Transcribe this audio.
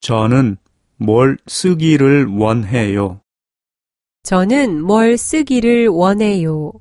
저는 뭘 쓰기를 원해요. 저는 뭘 쓰기를 원해요.